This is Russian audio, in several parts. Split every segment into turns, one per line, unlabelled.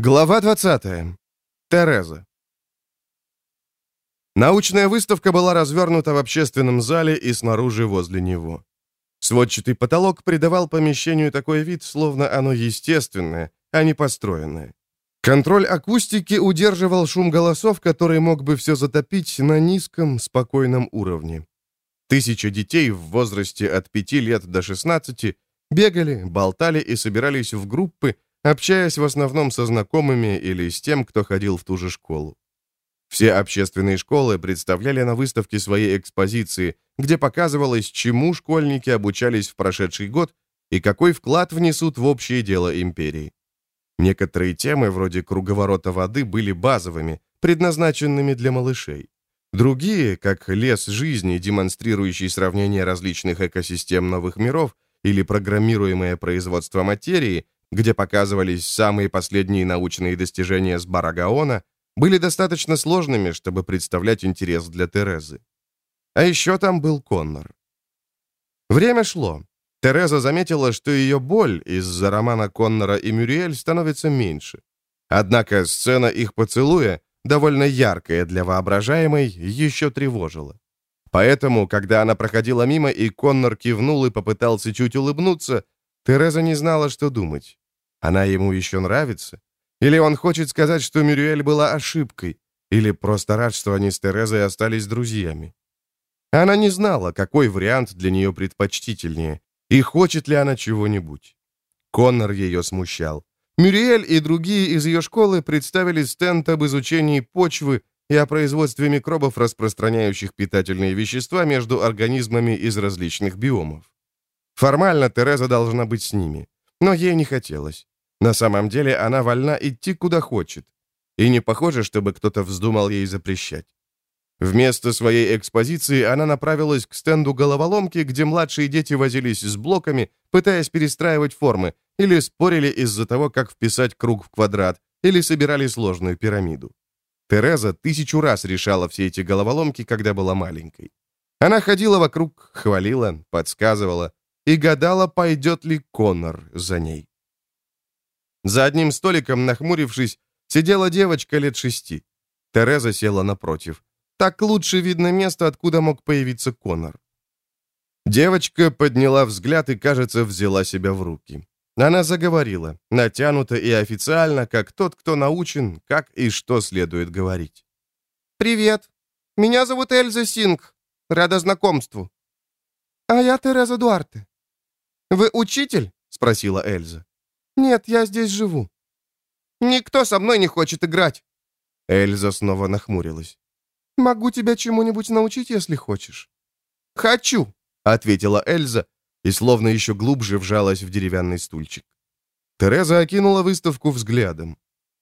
Глава 20. Тереза. Научная выставка была развернута в общественном зале и снаружи возле него. Сводчатый потолок придавал помещению такой вид, словно оно естественное, а не построенное. Контроль акустики удерживал шум голосов, который мог бы все затопить на низком, спокойном уровне. Тысяча детей в возрасте от 5 лет до 16 бегали, болтали и собирались в группы, общаясь в основном со знакомыми или с тем, кто ходил в ту же школу. Все общественные школы представляли на выставке свои экспозиции, где показывалось, чему школьники обучались в прошедший год и какой вклад внесут в общее дело империи. Некоторые темы, вроде круговорота воды, были базовыми, предназначенными для малышей. Другие, как лес жизни, демонстрирующий сравнение различных экосистем новых миров, или программируемое производство материи, где показывались самые последние научные достижения с Барагаона, были достаточно сложными, чтобы представлять интерес для Терезы. А еще там был Коннор. Время шло. Тереза заметила, что ее боль из-за романа Коннора и Мюриэль становится меньше. Однако сцена их поцелуя, довольно яркая для воображаемой, еще тревожила. Поэтому, когда она проходила мимо, и Коннор кивнул и попытался чуть улыбнуться, Тереза не знала, что думать. Она ему еще нравится? Или он хочет сказать, что Мюрюэль была ошибкой? Или просто рад, что они с Терезой остались друзьями? Она не знала, какой вариант для нее предпочтительнее, и хочет ли она чего-нибудь. Коннор ее смущал. Мюриэль и другие из ее школы представили стенд об изучении почвы и о производстве микробов, распространяющих питательные вещества между организмами из различных биомов. Формально Тереза должна быть с ними, но ей не хотелось. На самом деле она вольна идти куда хочет. И не похоже, чтобы кто-то вздумал ей запрещать. Вместо своей экспозиции она направилась к стенду головоломки, где младшие дети возились с блоками, пытаясь перестраивать формы, или спорили из-за того, как вписать круг в квадрат, или собирали сложную пирамиду. Тереза тысячу раз решала все эти головоломки, когда была маленькой. Она ходила вокруг, хвалила, подсказывала, и гадала, пойдет ли Коннор за ней. За одним столиком, нахмурившись, сидела девочка лет шести. Тереза села напротив. Так лучше видно место, откуда мог появиться Коннор. Девочка подняла взгляд и, кажется, взяла себя в руки. Она заговорила, натянуто и официально, как тот, кто научен, как и что следует говорить. «Привет. Меня зовут Эльза Синг. Рада знакомству». «А я Тереза Дуарте. «Вы учитель?» — спросила Эльза. «Нет, я здесь живу». «Никто со мной не хочет играть». Эльза снова нахмурилась. «Могу тебя чему-нибудь научить, если хочешь». «Хочу», — ответила Эльза и словно еще глубже вжалась в деревянный стульчик. Тереза окинула выставку взглядом.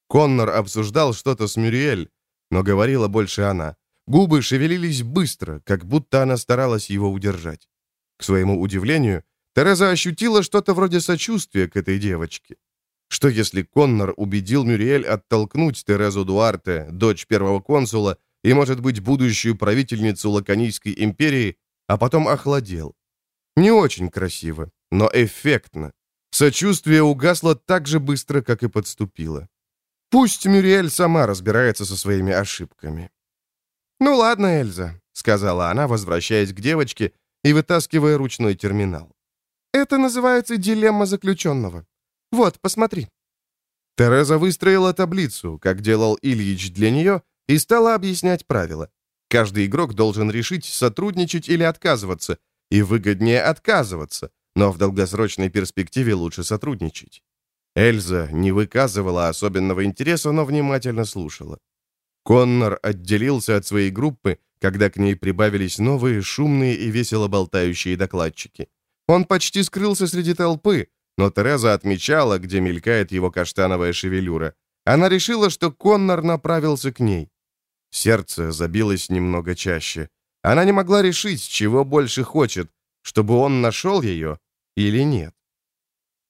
Коннор обсуждал что-то с Мюриэль, но говорила больше она. Губы шевелились быстро, как будто она старалась его удержать. К своему удивлению, Тереза ощутила что-то вроде сочувствия к этой девочке. Что если Коннор убедил Мюриэль оттолкнуть Терезу Дуарте, дочь первого консула, и, может быть, будущую правительницу Лаконийской империи, а потом охладел? Не очень красиво, но эффектно. Сочувствие угасло так же быстро, как и подступило. Пусть Мюриэль сама разбирается со своими ошибками. «Ну ладно, Эльза», — сказала она, возвращаясь к девочке и вытаскивая ручной терминал. Это называется дилемма заключенного. Вот, посмотри». Тереза выстроила таблицу, как делал Ильич для нее, и стала объяснять правила. Каждый игрок должен решить, сотрудничать или отказываться, и выгоднее отказываться, но в долгосрочной перспективе лучше сотрудничать. Эльза не выказывала особенного интереса, но внимательно слушала. Коннор отделился от своей группы, когда к ней прибавились новые, шумные и весело болтающие докладчики. Он почти скрылся среди толпы, но Тереза отмечала, где мелькает его каштановая шевелюра. Она решила, что Коннор направился к ней. Сердце забилось немного чаще. Она не могла решить, чего больше хочет, чтобы он нашел ее или нет.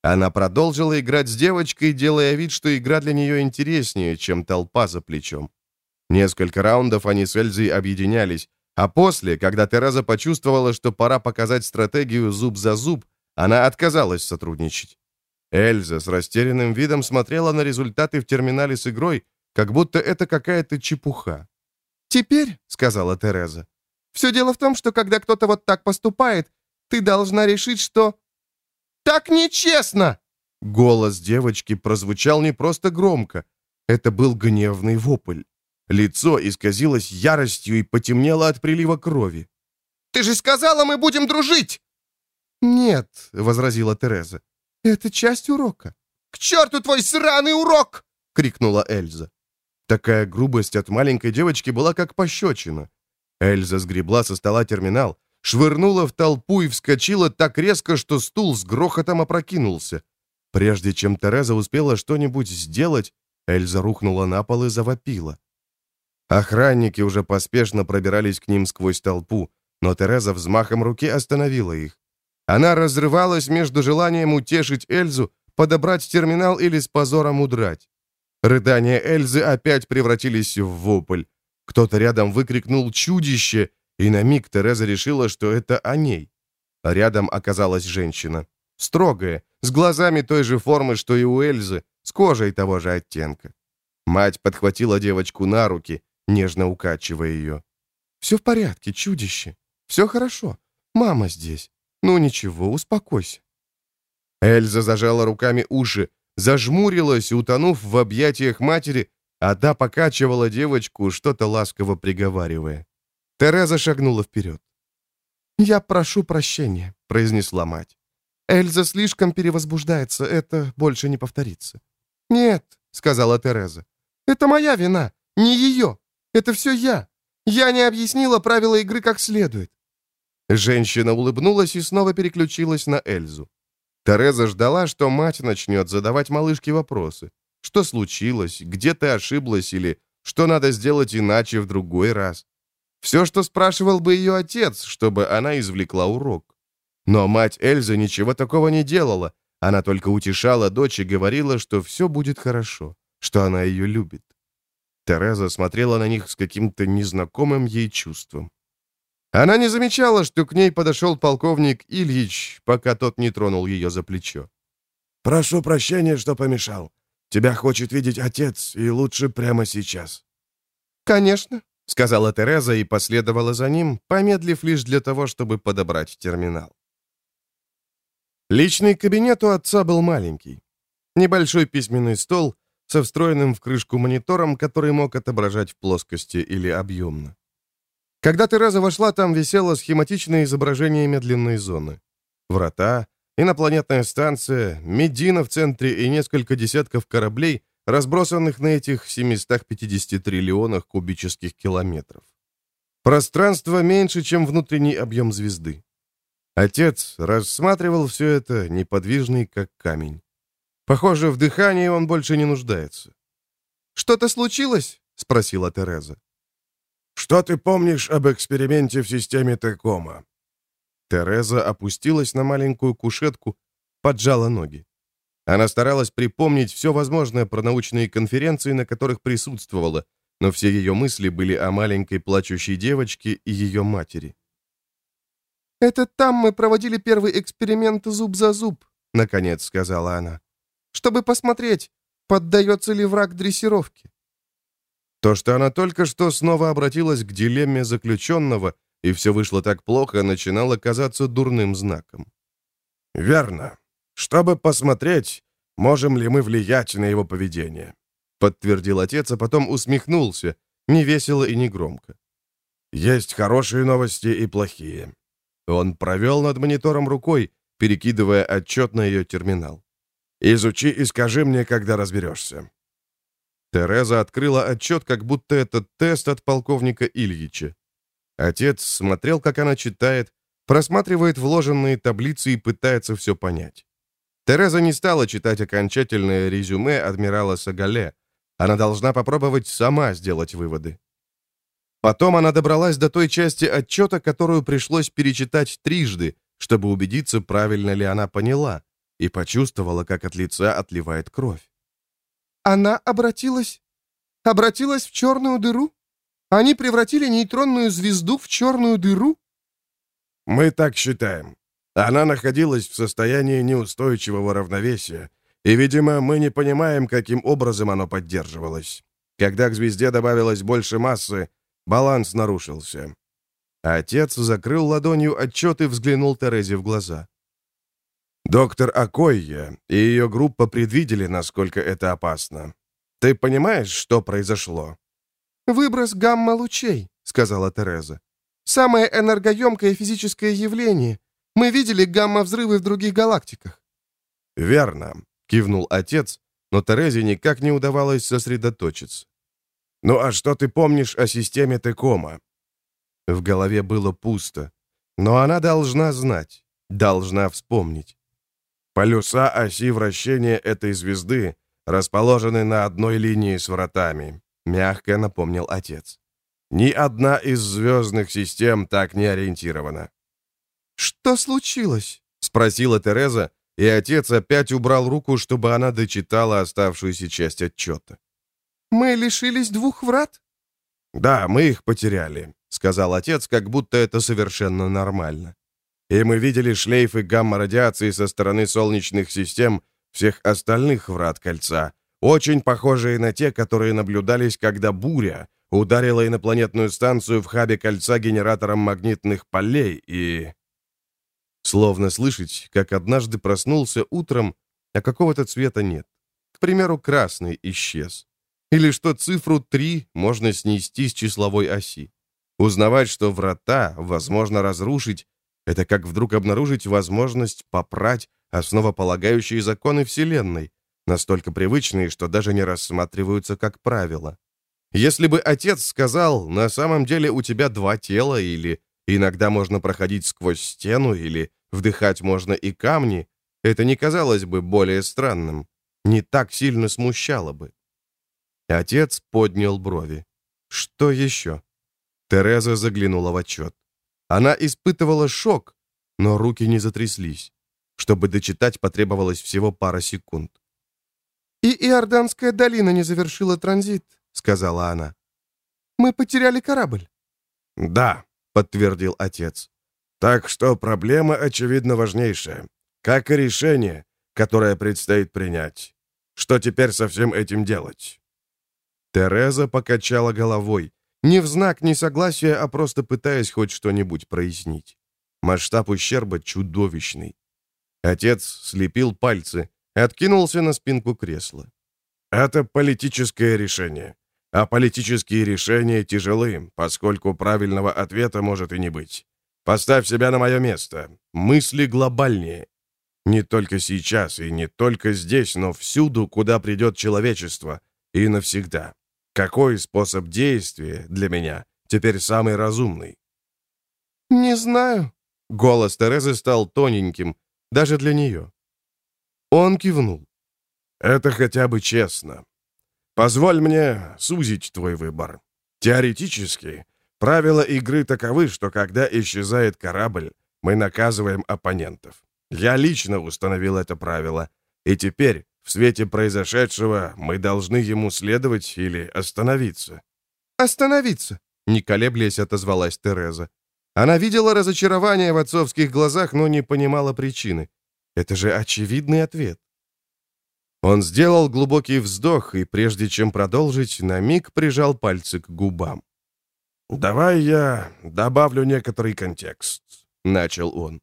Она продолжила играть с девочкой, делая вид, что игра для нее интереснее, чем толпа за плечом. Несколько раундов они с Эльзой объединялись, а после, когда Тереза почувствовала, что пора показать стратегию зуб за зуб, она отказалась сотрудничать. Эльза с растерянным видом смотрела на результаты в терминале с игрой, как будто это какая-то чепуха.
«Теперь», — сказала Тереза, — «все дело в том, что когда кто-то вот так поступает, ты должна решить, что...» «Так нечестно!»
Голос девочки прозвучал не просто громко. Это был гневный вопль. Лицо исказилось яростью и потемнело от прилива крови.
«Ты же сказала, мы будем дружить!»
«Нет», — возразила Тереза. «Это часть урока».
«К черту твой сраный урок!» — крикнула Эльза.
Такая грубость от маленькой девочки была как пощечина. Эльза сгребла со стола терминал, швырнула в толпу и вскочила так резко, что стул с грохотом опрокинулся. Прежде чем Тереза успела что-нибудь сделать, Эльза рухнула на пол и завопила. Охранники уже поспешно пробирались к ним сквозь толпу, но Тереза взмахом руки остановила их. Она разрывалась между желанием утешить Эльзу, подобрать терминал или с позором удрать. Рыдания Эльзы опять превратились в вопль. Кто-то рядом выкрикнул «Чудище!», и на миг Тереза решила, что это о ней. Рядом оказалась женщина. Строгая, с глазами той же формы, что и у Эльзы, с кожей того же оттенка. Мать подхватила девочку на руки, нежно укачивая ее. «Все в порядке, чудище. Все хорошо. Мама здесь. Ну ничего, успокойся». Эльза зажала руками уши, зажмурилась, утонув в объятиях матери, а та покачивала девочку, что-то ласково приговаривая. Тереза шагнула вперед. «Я прошу прощения», — произнесла мать. «Эльза слишком перевозбуждается, это больше не повторится». «Нет», — сказала Тереза, — «это моя вина, не ее. Это все я. Я не объяснила правила игры как следует». Женщина улыбнулась и снова переключилась на Эльзу. Тереза ждала, что мать начнет задавать малышке вопросы. Что случилось, где ты ошиблась или что надо сделать иначе в другой раз. Все, что спрашивал бы ее отец, чтобы она извлекла урок. Но мать Эльзы ничего такого не делала. Она только утешала дочь и говорила, что все будет хорошо, что она ее любит. Тереза смотрела на них с каким-то незнакомым ей чувством. Она не замечала, что к ней подошел полковник Ильич, пока тот не тронул ее за плечо.
«Прошу прощения, что помешал. Тебя хочет видеть отец, и лучше прямо сейчас».
«Конечно», — сказала Тереза и последовала за ним, помедлив лишь для того, чтобы подобрать терминал. Личный кабинет у отца был маленький. Небольшой письменный стол со встроенным в крышку монитором, который мог отображать в плоскости или объемно. Когда Тереза вошла, там висело схематичное изображение медленной зоны. Врата, инопланетная станция, Медина в центре и несколько десятков кораблей, разбросанных на этих 750 триллионах кубических километров. Пространство меньше, чем внутренний объем звезды. Отец рассматривал все это, неподвижный, как камень. Похоже, в дыхании он больше не нуждается. «Что-то случилось?» — спросила Тереза.
«Что ты помнишь об эксперименте в системе Текома?»
Тереза опустилась на маленькую кушетку, поджала ноги. Она старалась припомнить все возможное про научные конференции, на которых присутствовала, но все ее мысли были о маленькой плачущей девочке и ее матери. «Это там мы проводили первый эксперимент зуб за зуб», — наконец сказала она, «чтобы посмотреть, поддается ли враг дрессировке. То, что она только что снова обратилась к дилемме заключенного, и все вышло так плохо, начинало казаться дурным знаком.
«Верно. Чтобы посмотреть, можем ли мы влиять на его поведение»,
подтвердил отец, а потом усмехнулся, невесело и негромко.
«Есть хорошие новости и плохие».
Он провел над монитором рукой, перекидывая отчет на ее терминал.
«Изучи и скажи мне, когда разберешься.
Тереза открыла отчет, как будто это тест от полковника Ильича. Отец смотрел, как она читает, просматривает вложенные таблицы и пытается все понять. Тереза не стала читать окончательное резюме адмирала Сагале. Она должна попробовать сама сделать выводы. Потом она добралась до той части отчета, которую пришлось перечитать трижды, чтобы убедиться, правильно ли она поняла, и почувствовала, как от лица отливает кровь. Она обратилась... Обратилась в черную дыру? Они превратили нейтронную звезду в черную дыру?
Мы так считаем. Она находилась в состоянии неустойчивого равновесия, И, видимо, мы не понимаем, каким образом оно поддерживалось. Когда к звезде добавилось больше массы, баланс нарушился. Отец закрыл ладонью отчет и взглянул Терезе в глаза. Доктор Акойя и ее группа предвидели, насколько это опасно. Ты понимаешь, что произошло?
«Выброс гамма-лучей», — сказала Тереза. «Самое энергоемкое физическое явление. Мы видели гамма-взрывы в других галактиках».
«Верно», — кивнул отец, но Терезе никак не удавалось сосредоточиться. «Ну а что ты помнишь о системе Текома?» В голове было пусто, но она должна знать, должна вспомнить. Полюса оси вращения этой звезды расположены на одной линии с вратами, мягко напомнил отец. Ни одна из звездных систем так не ориентирована.
«Что случилось?»
— спросила Тереза, и отец опять убрал руку, чтобы она дочитала оставшуюся часть отчета.
«Мы лишились двух врат?»
«Да, мы их потеряли», — сказал отец, как будто это совершенно нормально. «И мы видели шлейфы гамма-радиации со стороны солнечных систем всех остальных врат кольца, очень похожие на те, которые наблюдались, когда буря ударила инопланетную станцию в хабе кольца генератором магнитных полей и... Словно слышать, как однажды проснулся утром, а какого-то цвета нет. К примеру, красный исчез. Или что цифру 3 можно снести с числовой оси. Узнавать, что врата возможно разрушить, это как вдруг обнаружить возможность попрать основополагающие законы Вселенной, настолько привычные, что даже не рассматриваются как правило. Если бы отец сказал, на самом деле у тебя два тела, или иногда можно проходить сквозь стену, или вдыхать можно и камни, это не казалось бы более странным, не так сильно смущало бы. Отец поднял брови. Что еще? Тереза заглянула в отчет. Она испытывала шок, но руки не затряслись. Чтобы дочитать, потребовалось всего пара секунд.
«И Иорданская долина не завершила транзит», — сказала она. «Мы потеряли корабль».
«Да», — подтвердил отец. «Так что проблема, очевидно, важнейшая. Как и решение, которое предстоит принять. Что теперь со всем этим делать?» Тереза покачала головой, не в знак несогласия, а просто пытаясь хоть что-нибудь прояснить. Масштаб ущерба чудовищный. Отец слепил пальцы, откинулся на спинку кресла. «Это политическое решение. А политические решения тяжелы, поскольку правильного ответа может и не быть. Поставь себя на мое место. Мысли глобальнее. Не только сейчас и не только здесь, но всюду, куда придет человечество. И навсегда. Какой способ действия для меня теперь самый разумный?»
«Не знаю».
Голос Терезы стал тоненьким, даже для нее. Он кивнул. «Это хотя бы честно. Позволь мне сузить твой выбор. Теоретически, правила игры таковы, что когда исчезает корабль, мы наказываем оппонентов. Я лично установил это правило, и теперь, в свете произошедшего, мы должны ему следовать или остановиться».
«Остановиться!» — не колеблясь отозвалась Тереза. Она видела разочарование в отцовских глазах, но не понимала причины. Это же очевидный ответ.
Он сделал глубокий вздох и, прежде чем продолжить, на миг прижал пальцы к губам. «Давай я добавлю некоторый контекст», — начал он.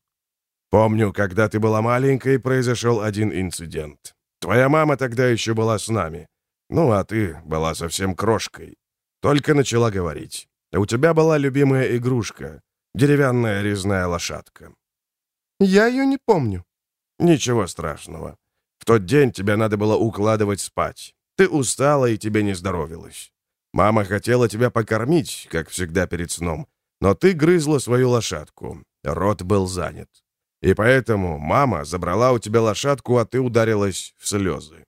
«Помню, когда ты была маленькой, произошел один инцидент. Твоя мама тогда еще была с нами. Ну, а ты была совсем крошкой. Только начала говорить. У тебя была любимая игрушка — деревянная резная лошадка».
«Я ее не помню»,
«Ничего страшного. В тот день тебя надо было укладывать спать. Ты устала и тебе не здоровилось. Мама хотела тебя покормить, как всегда перед сном, но ты грызла свою лошадку. Рот был занят. И поэтому мама забрала у тебя лошадку, а ты ударилась в слезы.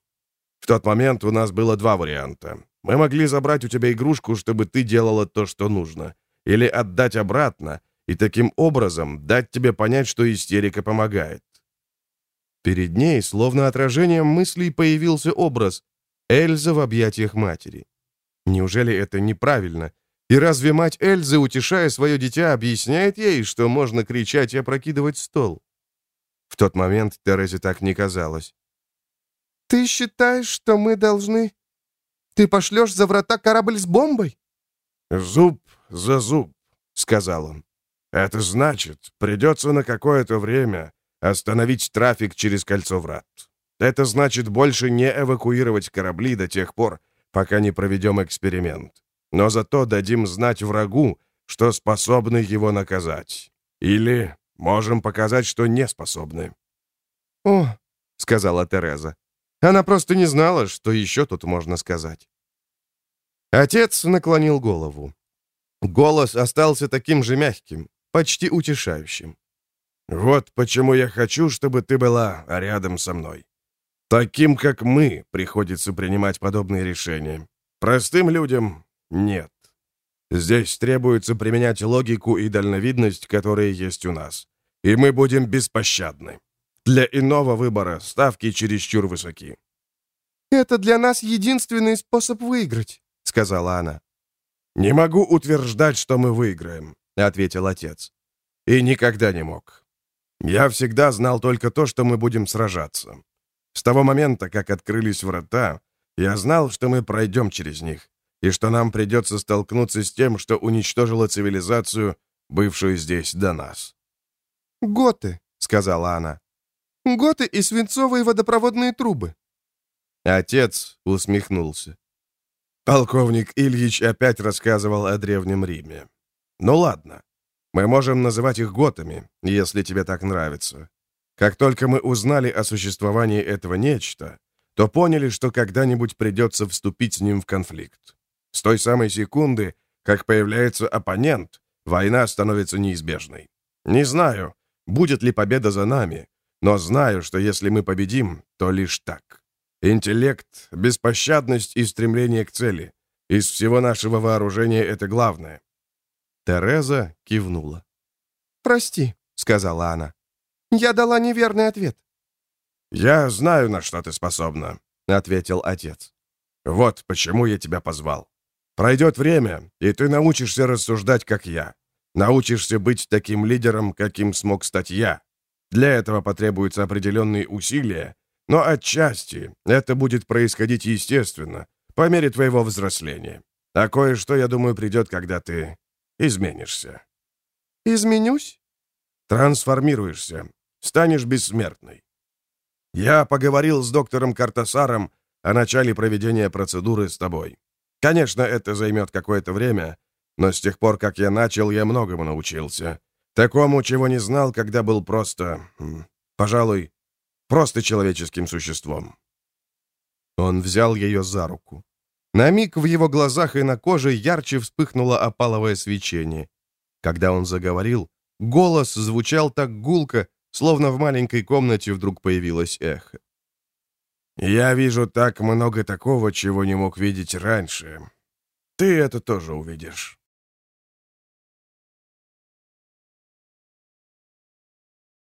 В тот момент у нас было два варианта. Мы могли забрать у тебя игрушку, чтобы ты делала то, что нужно, или отдать обратно, и таким образом дать тебе понять, что истерика помогает. Перед ней, словно отражением мыслей, появился образ Эльза в объятиях матери. Неужели это неправильно? И разве мать Эльзы, утешая свое дитя, объясняет ей, что можно кричать и опрокидывать стол? В тот момент Терезе так не казалось.
«Ты считаешь, что мы должны... Ты пошлешь за врата корабль с бомбой?»
«Зуб за зуб», — сказал он. «Это значит, придется на какое-то время остановить трафик через кольцо врат. Это значит больше не эвакуировать корабли до тех пор, пока не проведем эксперимент. Но зато дадим знать врагу, что способны его наказать. Или можем показать, что не способны».
«О», — сказала Тереза. Она просто не знала, что еще тут можно сказать. Отец наклонил голову. Голос остался таким же мягким, почти утешающим.
«Вот почему я хочу, чтобы ты была рядом со мной. Таким, как мы, приходится принимать подобные решения. Простым людям — нет. Здесь требуется применять логику и дальновидность, которые есть у нас. И мы будем беспощадны. Для иного выбора ставки чересчур высоки.
«Это для нас единственный способ выиграть», — сказала она.
«Не могу утверждать, что мы выиграем», — ответил отец. «И никогда не мог. Я всегда знал только то, что мы будем сражаться. С того момента, как открылись врата, я знал, что мы пройдем через них, и что нам придется столкнуться с тем, что уничтожило цивилизацию, бывшую здесь до нас».
«Готы», — сказала она. Готы и свинцовые водопроводные трубы».
Отец усмехнулся. Полковник Ильич опять рассказывал о Древнем Риме. «Ну ладно, мы можем называть их готами, если тебе так нравится. Как только мы узнали о существовании этого нечто, то поняли, что когда-нибудь придется вступить с ним в конфликт. С той самой секунды, как появляется оппонент, война становится неизбежной. Не знаю, будет ли победа за нами, но знаю, что если мы победим, то лишь так. Интеллект, беспощадность и стремление к цели. Из всего нашего вооружения это главное».
Тереза кивнула. «Прости», — сказала она. «Я дала неверный ответ».
«Я знаю, на что ты способна», — ответил отец. «Вот почему я тебя позвал. Пройдет время, и ты научишься рассуждать, как я. Научишься быть таким лидером, каким смог стать я. Для этого потребуются определенные усилия, но отчасти это будет происходить естественно, по мере твоего взросления. А кое-что, я думаю, придет, когда ты изменишься.
Изменюсь?
Трансформируешься, станешь бессмертной. Я поговорил с доктором Картасаром о начале проведения процедуры с тобой. Конечно, это займет какое-то время, но с тех пор, как я начал, я многому научился. Такому, чего не знал, когда был просто... Пожалуй, просто человеческим существом.
Он взял ее за руку. На миг в его глазах и на коже ярче вспыхнуло опаловое свечение. Когда он заговорил, голос звучал так гулко, словно в маленькой комнате вдруг появилось эхо.
«Я вижу так много такого, чего не мог видеть раньше. Ты это тоже увидишь».